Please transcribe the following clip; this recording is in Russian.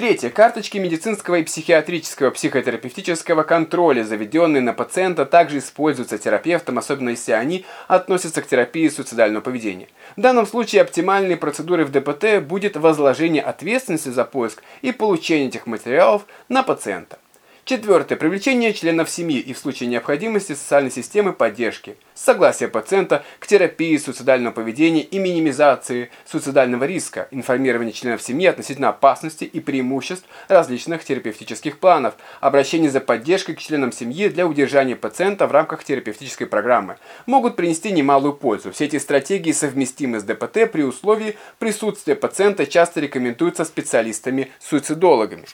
Третье. Карточки медицинского и психиатрического психотерапевтического контроля, заведенные на пациента, также используются терапевтом, особенно если они относятся к терапии суицидального поведения. В данном случае оптимальной процедурой в ДПТ будет возложение ответственности за поиск и получение этих материалов на пациента. Четвертое. Привлечение членов семьи и в случае необходимости социальной системы поддержки. Согласие пациента к терапии суицидального поведения и минимизации суицидального риска. Информирование членов семьи относительно опасности и преимуществ различных терапевтических планов. Обращение за поддержкой к членам семьи для удержания пациента в рамках терапевтической программы. Могут принести немалую пользу. Все эти стратегии совместимы с ДПТ при условии присутствия пациента часто рекомендуются специалистами-суицидологами.